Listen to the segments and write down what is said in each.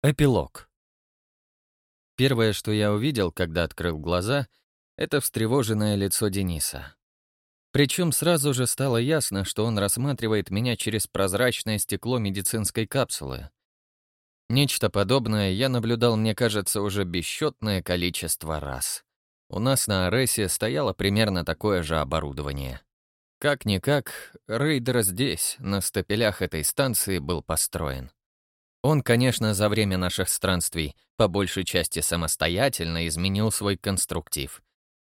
Эпилог. Первое, что я увидел, когда открыл глаза, это встревоженное лицо Дениса. Причем сразу же стало ясно, что он рассматривает меня через прозрачное стекло медицинской капсулы. Нечто подобное я наблюдал, мне кажется, уже бесчетное количество раз. У нас на Аресе стояло примерно такое же оборудование. Как-никак, рейдер здесь, на стапелях этой станции, был построен. Он, конечно, за время наших странствий по большей части самостоятельно изменил свой конструктив.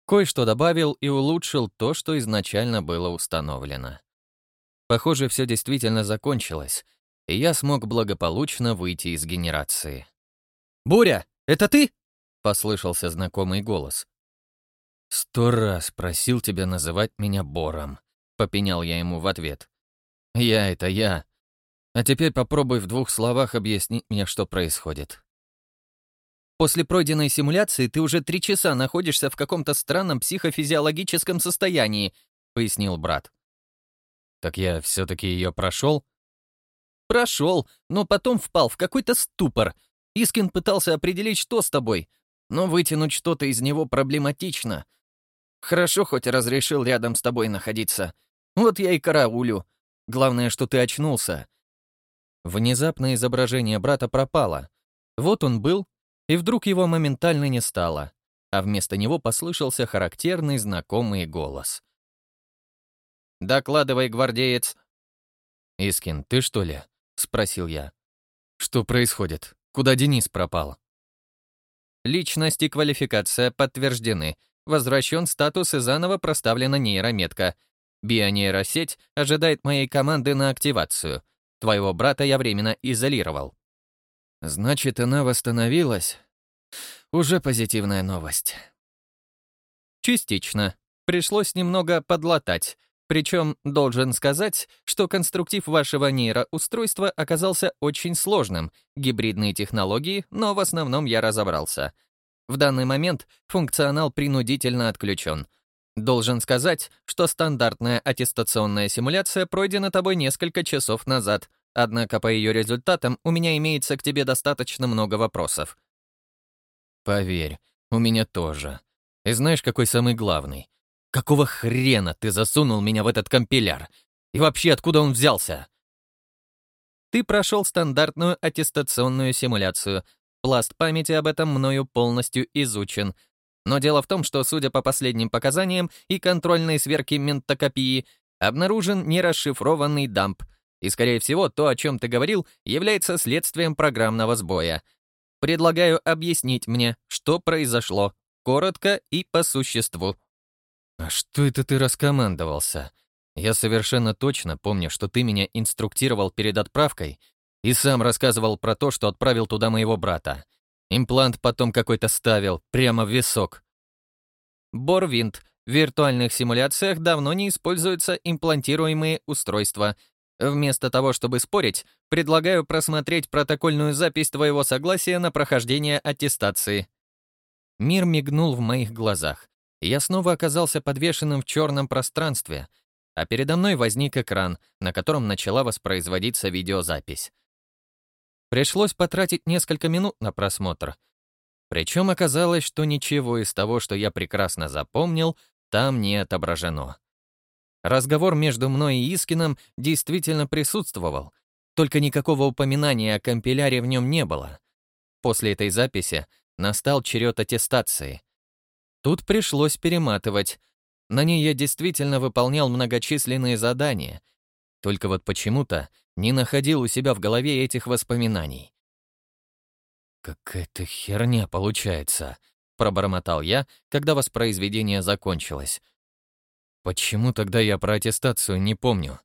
Кое-что добавил и улучшил то, что изначально было установлено. Похоже, все действительно закончилось, и я смог благополучно выйти из генерации. «Буря, это ты?» — послышался знакомый голос. «Сто раз просил тебя называть меня Бором», — попенял я ему в ответ. «Я — это я, а теперь попробуй в двух словах объяснить мне, что происходит. После пройденной симуляции ты уже три часа находишься в каком-то странном психофизиологическом состоянии, пояснил брат. Так я все-таки ее прошел? Прошел, но потом впал в какой-то ступор. Искин пытался определить, что с тобой, но вытянуть что-то из него проблематично. Хорошо, хоть разрешил рядом с тобой находиться. Вот я и караулю. Главное, что ты очнулся. Внезапно изображение брата пропало. Вот он был, и вдруг его моментально не стало, а вместо него послышался характерный знакомый голос. «Докладывай, гвардеец!» «Искин, ты что ли?» — спросил я. «Что происходит? Куда Денис пропал?» Личность и квалификация подтверждены. Возвращен статус и заново проставлена нейрометка. Бионейросеть ожидает моей команды на активацию. Твоего брата я временно изолировал». «Значит, она восстановилась? Уже позитивная новость». «Частично. Пришлось немного подлатать. Причем, должен сказать, что конструктив вашего нейроустройства оказался очень сложным, гибридные технологии, но в основном я разобрался. В данный момент функционал принудительно отключен — Должен сказать, что стандартная аттестационная симуляция пройдена тобой несколько часов назад, однако по ее результатам у меня имеется к тебе достаточно много вопросов. Поверь, у меня тоже. И знаешь, какой самый главный? Какого хрена ты засунул меня в этот компиляр? И вообще, откуда он взялся? Ты прошел стандартную аттестационную симуляцию. Пласт памяти об этом мною полностью изучен — но дело в том, что, судя по последним показаниям и контрольной сверке ментокопии, обнаружен нерасшифрованный дамп, и, скорее всего, то, о чем ты говорил, является следствием программного сбоя. Предлагаю объяснить мне, что произошло, коротко и по существу. «А что это ты раскомандовался? Я совершенно точно помню, что ты меня инструктировал перед отправкой и сам рассказывал про то, что отправил туда моего брата. Имплант потом какой-то ставил, прямо в висок. Борвинт. В виртуальных симуляциях давно не используются имплантируемые устройства. Вместо того, чтобы спорить, предлагаю просмотреть протокольную запись твоего согласия на прохождение аттестации. Мир мигнул в моих глазах. Я снова оказался подвешенным в черном пространстве, а передо мной возник экран, на котором начала воспроизводиться видеозапись. Пришлось потратить несколько минут на просмотр. Причем оказалось, что ничего из того, что я прекрасно запомнил, там не отображено. Разговор между мной и Искином действительно присутствовал, только никакого упоминания о компиляре в нем не было. После этой записи настал черед аттестации. Тут пришлось перематывать. На ней я действительно выполнял многочисленные задания. Только вот почему-то не находил у себя в голове этих воспоминаний. «Какая-то херня получается», — пробормотал я, когда воспроизведение закончилось. «Почему тогда я про аттестацию не помню?»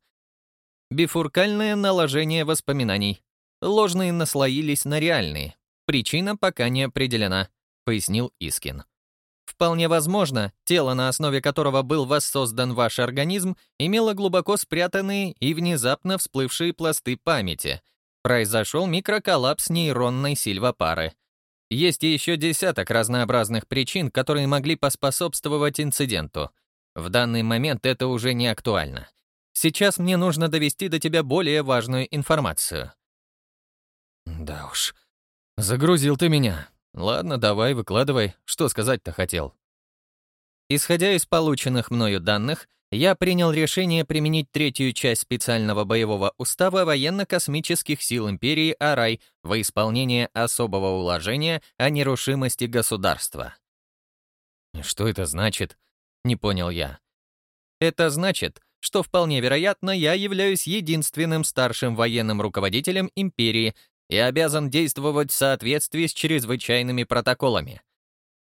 Бифуркальное наложение воспоминаний. Ложные наслоились на реальные. Причина пока не определена, пояснил Искин. Вполне возможно, тело, на основе которого был воссоздан ваш организм, имело глубоко спрятанные и внезапно всплывшие пласты памяти. Произошел микроколлапс нейронной сильвопары. Есть еще десяток разнообразных причин, которые могли поспособствовать инциденту. В данный момент это уже не актуально. Сейчас мне нужно довести до тебя более важную информацию. Да уж. Загрузил ты меня. Ладно, давай, выкладывай. Что сказать-то хотел? Исходя из полученных мною данных, я принял решение применить третью часть специального боевого устава военно-космических сил империи Арай во исполнение особого уложения о нерушимости государства. «Что это значит?» — не понял я. «Это значит, что вполне вероятно я являюсь единственным старшим военным руководителем империи и обязан действовать в соответствии с чрезвычайными протоколами.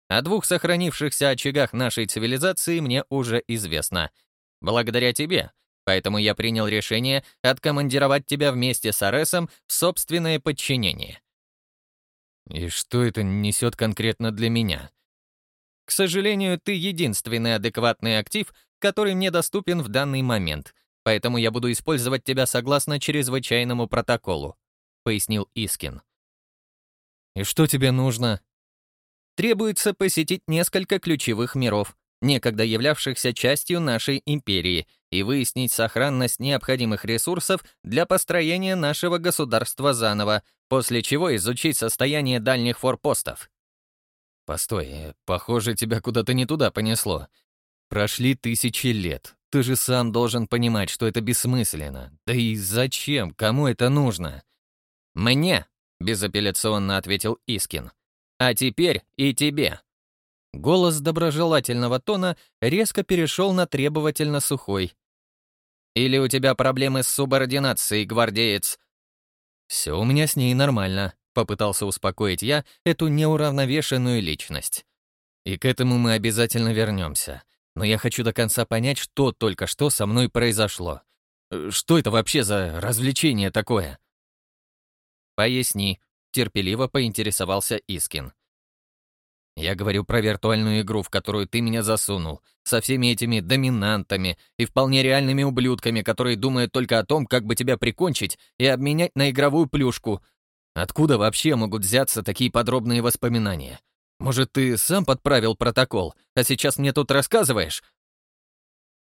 О двух сохранившихся очагах нашей цивилизации мне уже известно — Благодаря тебе. Поэтому я принял решение откомандировать тебя вместе с Аресом в собственное подчинение. И что это несет конкретно для меня? К сожалению, ты единственный адекватный актив, который мне доступен в данный момент, поэтому я буду использовать тебя согласно чрезвычайному протоколу», — пояснил Искин. «И что тебе нужно?» «Требуется посетить несколько ключевых миров, некогда являвшихся частью нашей империи, и выяснить сохранность необходимых ресурсов для построения нашего государства заново, после чего изучить состояние дальних форпостов. Постой, э, похоже, тебя куда-то не туда понесло. Прошли тысячи лет. Ты же сам должен понимать, что это бессмысленно. Да и зачем? Кому это нужно? Мне, безапелляционно ответил Искин. А теперь и тебе. Голос доброжелательного тона резко перешел на требовательно сухой. «Или у тебя проблемы с субординацией, гвардеец?» «Все у меня с ней нормально», — попытался успокоить я эту неуравновешенную личность. «И к этому мы обязательно вернемся. Но я хочу до конца понять, что только что со мной произошло. Что это вообще за развлечение такое?» «Поясни», — терпеливо поинтересовался Искин. Я говорю про виртуальную игру, в которую ты меня засунул, со всеми этими доминантами и вполне реальными ублюдками, которые думают только о том, как бы тебя прикончить и обменять на игровую плюшку. Откуда вообще могут взяться такие подробные воспоминания? Может, ты сам подправил протокол, а сейчас мне тут рассказываешь?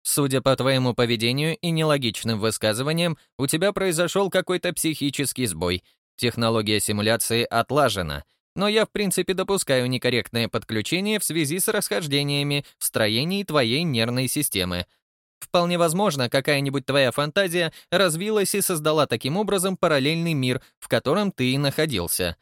Судя по твоему поведению и нелогичным высказываниям, у тебя произошел какой-то психический сбой. Технология симуляции отлажена — но я, в принципе, допускаю некорректное подключение в связи с расхождениями в строении твоей нервной системы. Вполне возможно, какая-нибудь твоя фантазия развилась и создала таким образом параллельный мир, в котором ты и находился.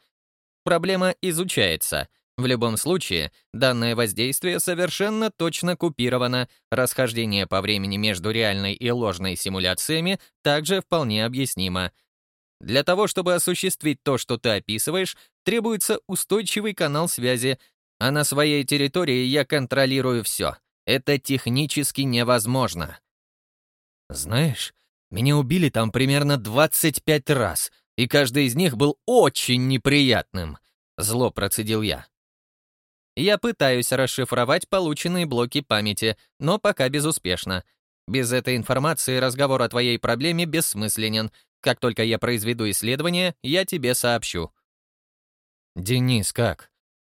Проблема изучается. В любом случае, данное воздействие совершенно точно купировано, расхождение по времени между реальной и ложной симуляциями также вполне объяснимо. Для того, чтобы осуществить то, что ты описываешь, требуется устойчивый канал связи, а на своей территории я контролирую все. Это технически невозможно. Знаешь, меня убили там примерно 25 раз, и каждый из них был очень неприятным. Зло процедил я. Я пытаюсь расшифровать полученные блоки памяти, но пока безуспешно. Без этой информации разговор о твоей проблеме бессмысленен. Как только я произведу исследование, я тебе сообщу. Денис как?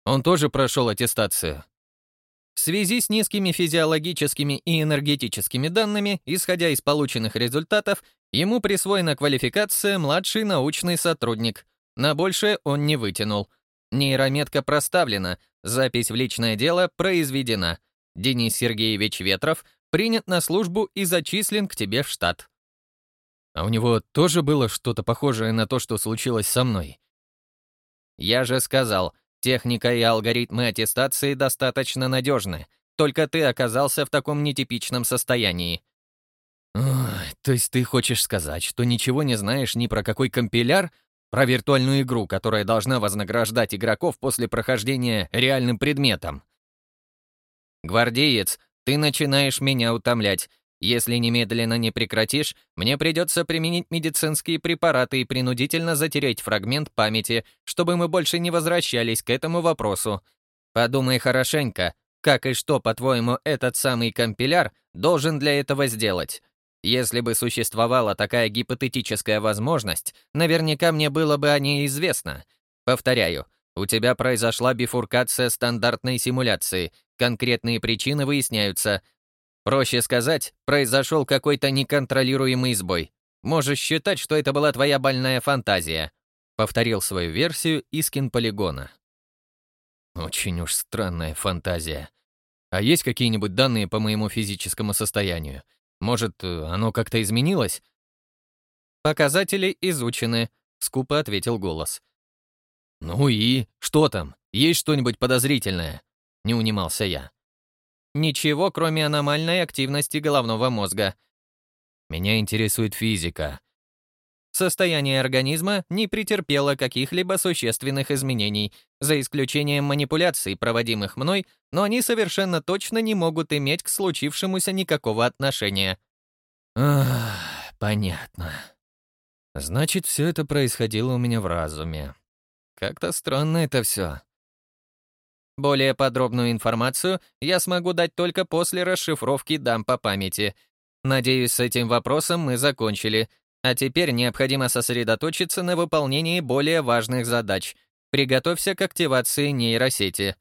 Он тоже прошел аттестацию? В связи с низкими физиологическими и энергетическими данными, исходя из полученных результатов, ему присвоена квалификация «младший научный сотрудник». На большее он не вытянул. Нейрометка проставлена, запись в личное дело произведена. Денис Сергеевич Ветров принят на службу и зачислен к тебе в штат. А у него тоже было что-то похожее на то, что случилось со мной? Я же сказал, техника и алгоритмы аттестации достаточно надежны. Только ты оказался в таком нетипичном состоянии. Ой, то есть ты хочешь сказать, что ничего не знаешь ни про какой компиляр, про виртуальную игру, которая должна вознаграждать игроков после прохождения реальным предметом? Гвардеец, ты начинаешь меня утомлять. Если немедленно не прекратишь, мне придется применить медицинские препараты и принудительно затереть фрагмент памяти, чтобы мы больше не возвращались к этому вопросу. Подумай хорошенько, как и что, по-твоему, этот самый компиляр должен для этого сделать? Если бы существовала такая гипотетическая возможность, наверняка мне было бы о ней известно. Повторяю, у тебя произошла бифуркация стандартной симуляции, конкретные причины выясняются, Проще сказать, произошел какой-то неконтролируемый сбой. Можешь считать, что это была твоя больная фантазия. Повторил свою версию Искин полигона. Очень уж странная фантазия. А есть какие-нибудь данные по моему физическому состоянию? Может, оно как-то изменилось? Показатели изучены, скупо ответил голос. Ну и что там? Есть что-нибудь подозрительное? Не унимался я. Ничего, кроме аномальной активности головного мозга. Меня интересует физика. Состояние организма не претерпело каких-либо существенных изменений, за исключением манипуляций, проводимых мной, но они совершенно точно не могут иметь к случившемуся никакого отношения. Ах, понятно. Значит, все это происходило у меня в разуме. Как-то странно это все. Более подробную информацию я смогу дать только после расшифровки дам по памяти. Надеюсь, с этим вопросом мы закончили. А теперь необходимо сосредоточиться на выполнении более важных задач. Приготовься к активации нейросети.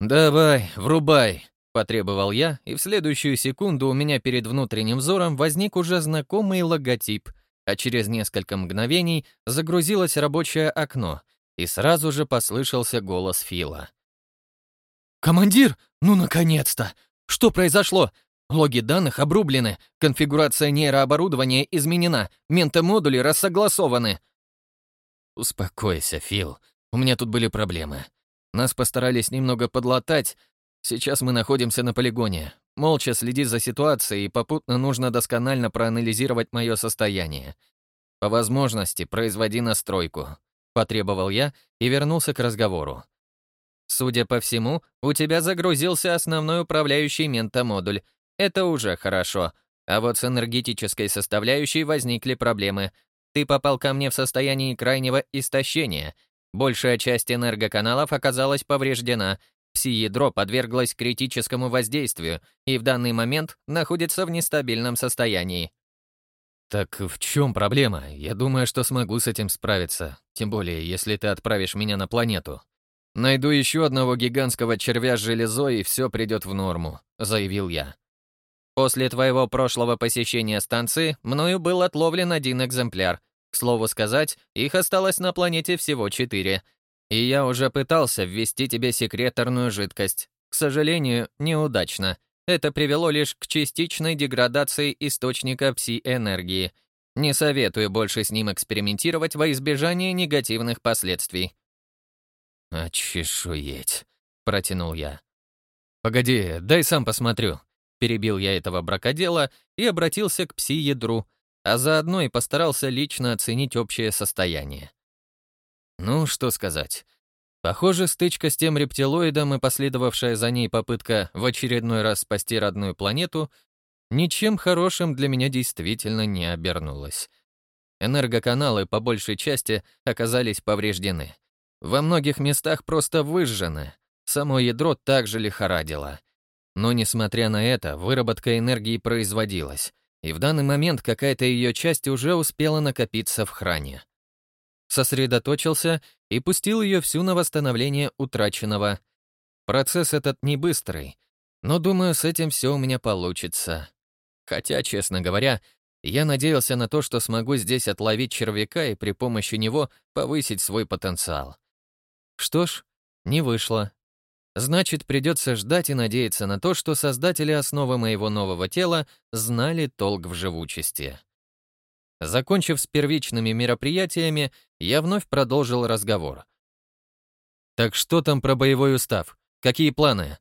«Давай, врубай», — потребовал я, и в следующую секунду у меня перед внутренним взором возник уже знакомый логотип, а через несколько мгновений загрузилось рабочее окно, и сразу же послышался голос Фила. «Командир, ну наконец-то! Что произошло? Логи данных обрублены, конфигурация нейрооборудования изменена, ментомодули рассогласованы». «Успокойся, Фил. У меня тут были проблемы. Нас постарались немного подлатать. Сейчас мы находимся на полигоне. Молча следи за ситуацией, и попутно нужно досконально проанализировать мое состояние. По возможности производи настройку», — потребовал я и вернулся к разговору. Судя по всему, у тебя загрузился основной управляющий ментомодуль. Это уже хорошо. А вот с энергетической составляющей возникли проблемы. Ты попал ко мне в состоянии крайнего истощения. Большая часть энергоканалов оказалась повреждена. Пси-ядро подверглось критическому воздействию и в данный момент находится в нестабильном состоянии. «Так в чем проблема? Я думаю, что смогу с этим справиться. Тем более, если ты отправишь меня на планету», «Найду еще одного гигантского червя с железой, и все придет в норму», — заявил я. «После твоего прошлого посещения станции мною был отловлен один экземпляр. К слову сказать, их осталось на планете всего четыре. И я уже пытался ввести тебе секреторную жидкость. К сожалению, неудачно. Это привело лишь к частичной деградации источника пси-энергии. Не советую больше с ним экспериментировать во избежание негативных последствий. «Очешуеть», — протянул я. «Погоди, дай сам посмотрю». Перебил я этого бракодела и обратился к пси-ядру, а заодно и постарался лично оценить общее состояние. Ну, что сказать. Похоже, стычка с тем рептилоидом и последовавшая за ней попытка в очередной раз спасти родную планету ничем хорошим для меня действительно не обернулась. Энергоканалы по большей части оказались повреждены — во многих местах просто выжжено. Само ядро также лихорадило. Но, несмотря на это, выработка энергии производилась, и в данный момент какая-то ее часть уже успела накопиться в хране. Сосредоточился и пустил ее всю на восстановление утраченного. Процесс этот не быстрый, но, думаю, с этим все у меня получится. Хотя, честно говоря, я надеялся на то, что смогу здесь отловить червяка и при помощи него повысить свой потенциал. Что ж, не вышло. Значит, придется ждать и надеяться на то, что создатели основы моего нового тела знали толк в живучести. Закончив с первичными мероприятиями, я вновь продолжил разговор. «Так что там про боевой устав? Какие планы?»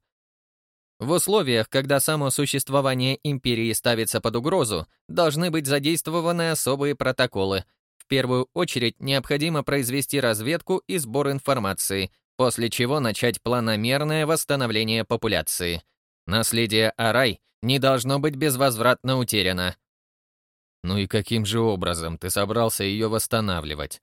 В условиях, когда само существование империи ставится под угрозу, должны быть задействованы особые протоколы, первую очередь необходимо произвести разведку и сбор информации, после чего начать планомерное восстановление популяции. Наследие Арай не должно быть безвозвратно утеряно. Ну и каким же образом ты собрался ее восстанавливать?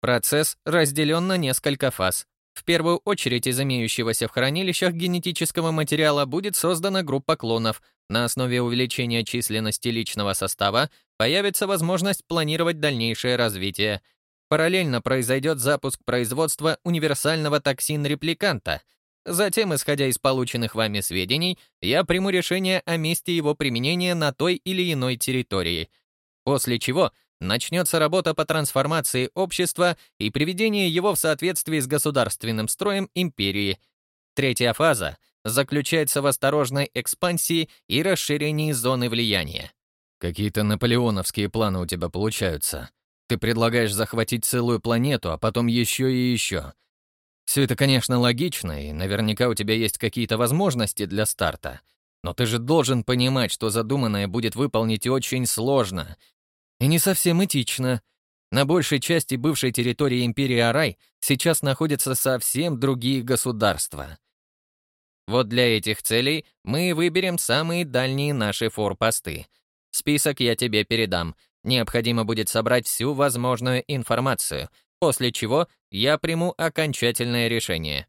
Процесс разделен на несколько фаз. В первую очередь из имеющегося в хранилищах генетического материала будет создана группа клонов. На основе увеличения численности личного состава появится возможность планировать дальнейшее развитие. Параллельно произойдет запуск производства универсального токсин-репликанта. Затем, исходя из полученных вами сведений, я приму решение о месте его применения на той или иной территории. После чего начнется работа по трансформации общества и приведению его в соответствии с государственным строем империи. Третья фаза заключается в осторожной экспансии и расширении зоны влияния. Какие-то наполеоновские планы у тебя получаются. Ты предлагаешь захватить целую планету, а потом еще и еще. Все это, конечно, логично, и наверняка у тебя есть какие-то возможности для старта. Но ты же должен понимать, что задуманное будет выполнить очень сложно. И не совсем этично. На большей части бывшей территории империи Арай сейчас находятся совсем другие государства. Вот для этих целей мы выберем самые дальние наши форпосты. Список я тебе передам. Необходимо будет собрать всю возможную информацию, после чего я приму окончательное решение.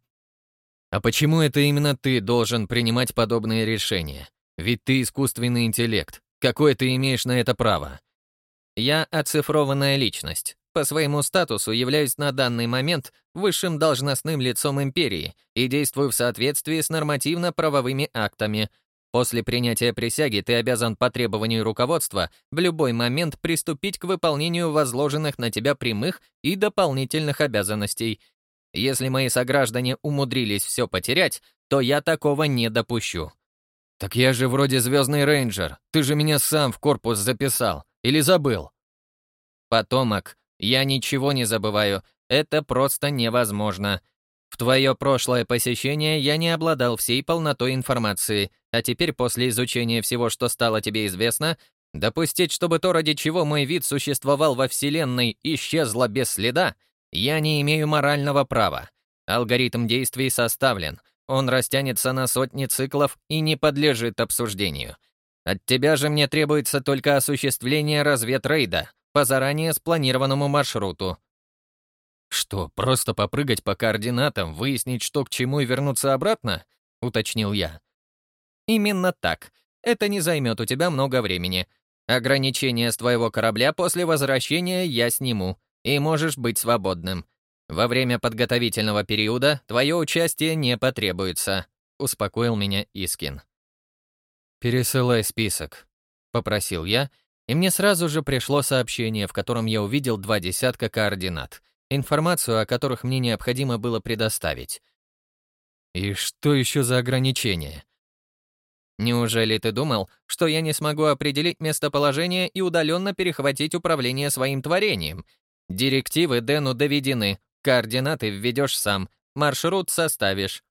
А почему это именно ты должен принимать подобные решения? Ведь ты искусственный интеллект. Какое ты имеешь на это право? Я оцифрованная личность. По своему статусу являюсь на данный момент высшим должностным лицом империи и действую в соответствии с нормативно-правовыми актами. После принятия присяги ты обязан по требованию руководства в любой момент приступить к выполнению возложенных на тебя прямых и дополнительных обязанностей. Если мои сограждане умудрились все потерять, то я такого не допущу. «Так я же вроде звездный рейнджер. Ты же меня сам в корпус записал. Или забыл?» «Потомок, я ничего не забываю, это просто невозможно. В твое прошлое посещение я не обладал всей полнотой информации, а теперь после изучения всего, что стало тебе известно, допустить, чтобы то, ради чего мой вид существовал во Вселенной, исчезло без следа, я не имею морального права. Алгоритм действий составлен, он растянется на сотни циклов и не подлежит обсуждению. От тебя же мне требуется только осуществление разведрейда, по заранее спланированному маршруту. «Что, просто попрыгать по координатам, выяснить, что к чему и вернуться обратно?» — уточнил я. «Именно так. Это не займет у тебя много времени. Ограничения с твоего корабля после возвращения я сниму, и можешь быть свободным. Во время подготовительного периода твое участие не потребуется», — успокоил меня Искин. «Пересылай список», — попросил я, и мне сразу же пришло сообщение, в котором я увидел два десятка координат, информацию о которых мне необходимо было предоставить. И что еще за ограничения? Неужели ты думал, что я не смогу определить местоположение и удаленно перехватить управление своим творением? Директивы Дэну доведены, координаты введешь сам, маршрут составишь.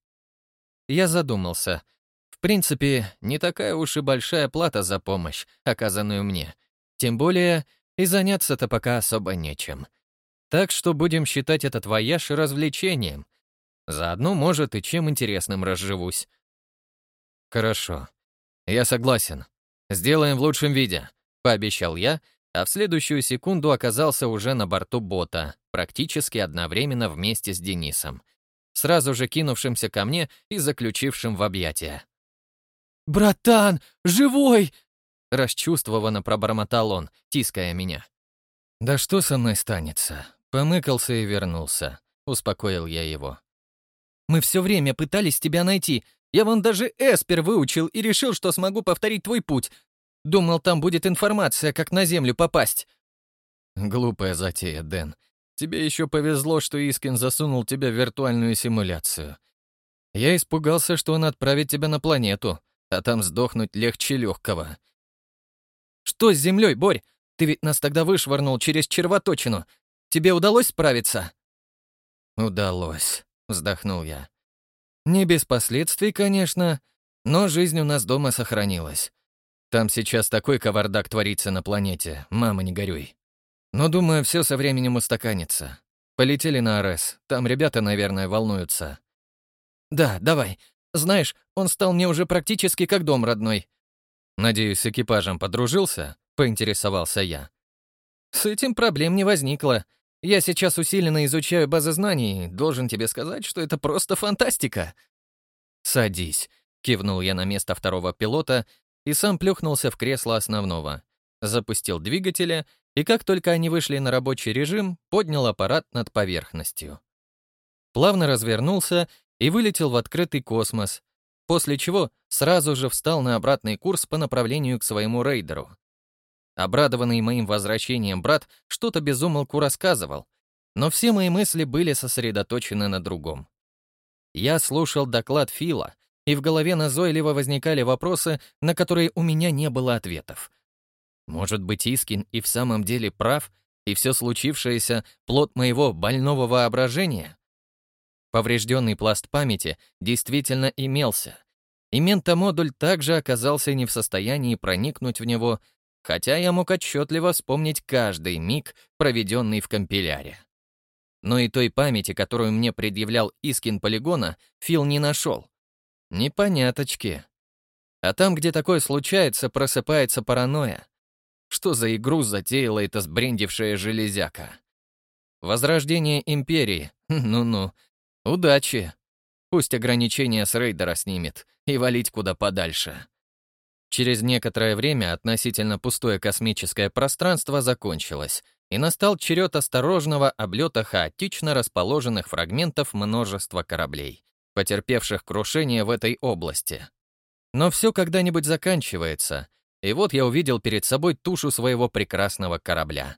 Я задумался. В принципе, не такая уж и большая плата за помощь, оказанную мне. Тем более, и заняться-то пока особо нечем. Так что будем считать этот вояж развлечением. Заодно, может, и чем интересным разживусь. Хорошо. Я согласен. Сделаем в лучшем виде, пообещал я, а в следующую секунду оказался уже на борту бота, практически одновременно вместе с Денисом, сразу же кинувшимся ко мне и заключившим в объятия. «Братан, живой!» Расчувствованно пробормотал он, тиская меня. «Да что со мной станется?» Помыкался и вернулся. Успокоил я его. «Мы все время пытались тебя найти. Я вон даже Эспер выучил и решил, что смогу повторить твой путь. Думал, там будет информация, как на Землю попасть». «Глупая затея, Дэн. Тебе еще повезло, что Искин засунул тебя в виртуальную симуляцию. Я испугался, что он отправит тебя на планету, а там сдохнуть легче легкого. «Что с землей, Борь? Ты ведь нас тогда вышвырнул через червоточину. Тебе удалось справиться?» «Удалось», — вздохнул я. «Не без последствий, конечно, но жизнь у нас дома сохранилась. Там сейчас такой кавардак творится на планете, мама, не горюй. Но, думаю, все со временем устаканится. Полетели на Арес, там ребята, наверное, волнуются». «Да, давай. Знаешь, он стал мне уже практически как дом родной. «Надеюсь, с экипажем подружился?» — поинтересовался я. «С этим проблем не возникло. Я сейчас усиленно изучаю базы знаний, должен тебе сказать, что это просто фантастика». «Садись», — кивнул я на место второго пилота и сам плюхнулся в кресло основного. Запустил двигателя, и как только они вышли на рабочий режим, поднял аппарат над поверхностью. Плавно развернулся и вылетел в открытый космос, после чего сразу же встал на обратный курс по направлению к своему рейдеру. обрадованный моим возвращением брат что-то безумолку рассказывал, но все мои мысли были сосредоточены на другом. Я слушал доклад Фила, и в голове назойливо возникали вопросы, на которые у меня не было ответов. Может быть, Искин и в самом деле прав, и все случившееся — плод моего больного воображения? Поврежденный пласт памяти действительно имелся, и ментомодуль также оказался не в состоянии проникнуть в него, хотя я мог отчетливо вспомнить каждый миг, проведенный в компиляре. Но и той памяти, которую мне предъявлял Искин полигона, Фил не нашел. Непоняточки. А там, где такое случается, просыпается паранойя. Что за игру затеяла эта сбрендившая железяка? Возрождение Империи. Ну-ну. Удачи. Пусть ограничения с рейдера снимет и валить куда подальше. Через некоторое время относительно пустое космическое пространство закончилось, и настал черед осторожного облета хаотично расположенных фрагментов множества кораблей, потерпевших крушение в этой области. Но все когда-нибудь заканчивается, и вот я увидел перед собой тушу своего прекрасного корабля.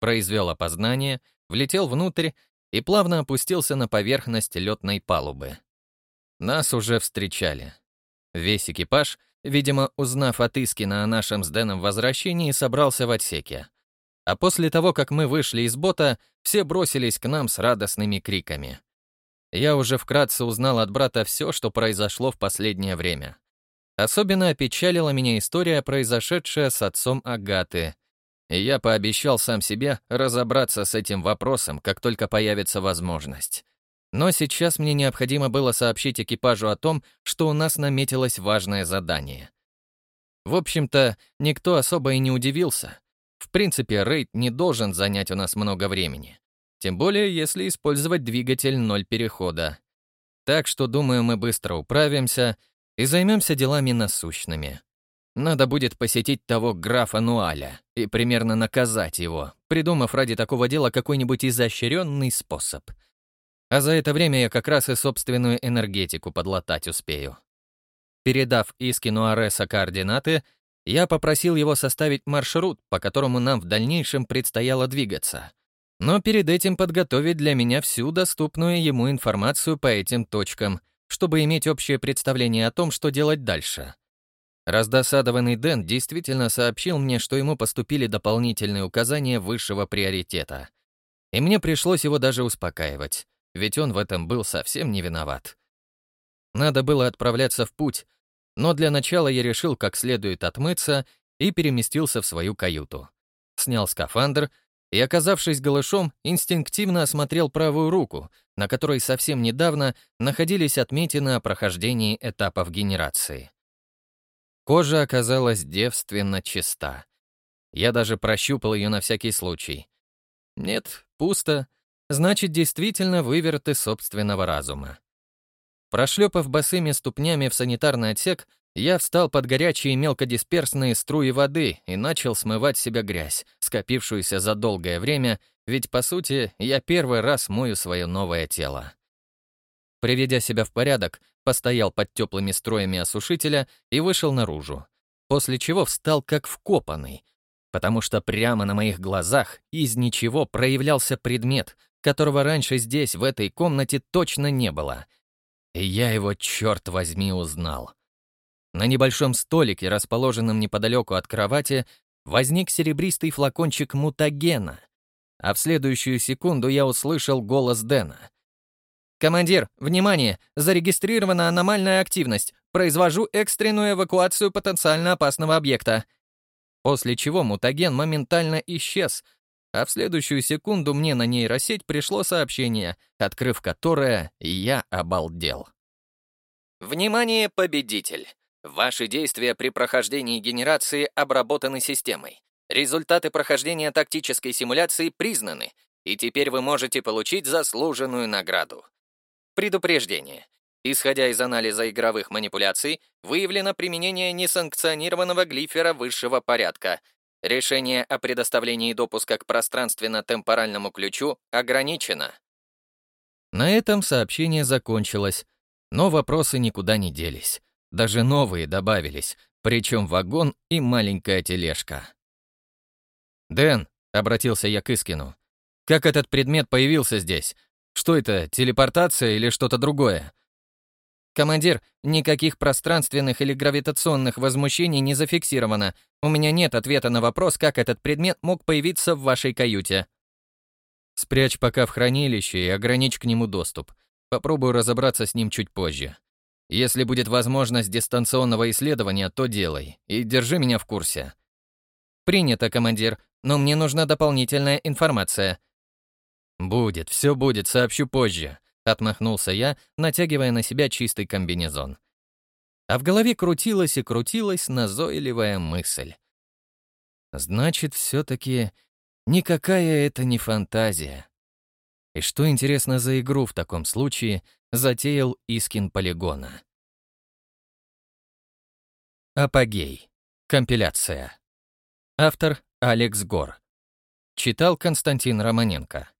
Произвел опознание, влетел внутрь и плавно опустился на поверхность летной палубы. Нас уже встречали. Весь экипаж, видимо, узнав от Искина о нашем с Дэном возвращении, собрался в отсеке. А после того, как мы вышли из бота, все бросились к нам с радостными криками. Я уже вкратце узнал от брата все, что произошло в последнее время. Особенно опечалила меня история, произошедшая с отцом Агаты. И я пообещал сам себе разобраться с этим вопросом, как только появится возможность. Но сейчас мне необходимо было сообщить экипажу о том, что у нас наметилось важное задание. В общем-то, никто особо и не удивился. В принципе, рейд не должен занять у нас много времени. Тем более, если использовать двигатель ноль перехода. Так что, думаю, мы быстро управимся — и займемся делами насущными. Надо будет посетить того графа Нуаля и примерно наказать его, придумав ради такого дела какой-нибудь изощренный способ. А за это время я как раз и собственную энергетику подлатать успею. Передав Искину Ареса координаты, я попросил его составить маршрут, по которому нам в дальнейшем предстояло двигаться. Но перед этим подготовить для меня всю доступную ему информацию по этим точкам, чтобы иметь общее представление о том, что делать дальше. Раздосадованный Дэн действительно сообщил мне, что ему поступили дополнительные указания высшего приоритета. И мне пришлось его даже успокаивать, ведь он в этом был совсем не виноват. Надо было отправляться в путь, но для начала я решил как следует отмыться и переместился в свою каюту. Снял скафандр и, оказавшись голышом, инстинктивно осмотрел правую руку, на которой совсем недавно находились отметины о прохождении этапов генерации. Кожа оказалась девственно чиста. Я даже прощупал ее на всякий случай. Нет, пусто. Значит, действительно выверты собственного разума. Прошлепав босыми ступнями в санитарный отсек, я встал под горячие мелкодисперсные струи воды и начал смывать себя грязь, скопившуюся за долгое время, ведь, по сути, я первый раз мою свое новое тело. Приведя себя в порядок, постоял под теплыми строями осушителя и вышел наружу, после чего встал как вкопанный, потому что прямо на моих глазах из ничего проявлялся предмет, которого раньше здесь, в этой комнате, точно не было. И я его, черт возьми, узнал. На небольшом столике, расположенном неподалеку от кровати, возник серебристый флакончик мутагена, а в следующую секунду я услышал голос Дэна. «Командир, внимание! Зарегистрирована аномальная активность. Произвожу экстренную эвакуацию потенциально опасного объекта». После чего мутаген моментально исчез, а в следующую секунду мне на нейросеть пришло сообщение, открыв которое я обалдел. «Внимание, победитель! Ваши действия при прохождении генерации обработаны системой. Результаты прохождения тактической симуляции признаны, и теперь вы можете получить заслуженную награду. Предупреждение. Исходя из анализа игровых манипуляций, выявлено применение несанкционированного глифера высшего порядка. Решение о предоставлении допуска к пространственно-темпоральному ключу ограничено. На этом сообщение закончилось, но вопросы никуда не делись. Даже новые добавились, причем вагон и маленькая тележка. «Дэн», — обратился я к Искину, — «как этот предмет появился здесь? Что это, телепортация или что-то другое?» «Командир, никаких пространственных или гравитационных возмущений не зафиксировано. У меня нет ответа на вопрос, как этот предмет мог появиться в вашей каюте». «Спрячь пока в хранилище и ограничь к нему доступ. Попробую разобраться с ним чуть позже. Если будет возможность дистанционного исследования, то делай. И держи меня в курсе». «Принято, командир, но мне нужна дополнительная информация». «Будет, все будет, сообщу позже», — отмахнулся я, натягивая на себя чистый комбинезон. А в голове крутилась и крутилась назойливая мысль. «Значит, все-таки никакая это не фантазия». И что, интересно, за игру в таком случае затеял Искин полигона? Апогей. Компиляция. Автор Алекс Гор. Читал Константин Романенко.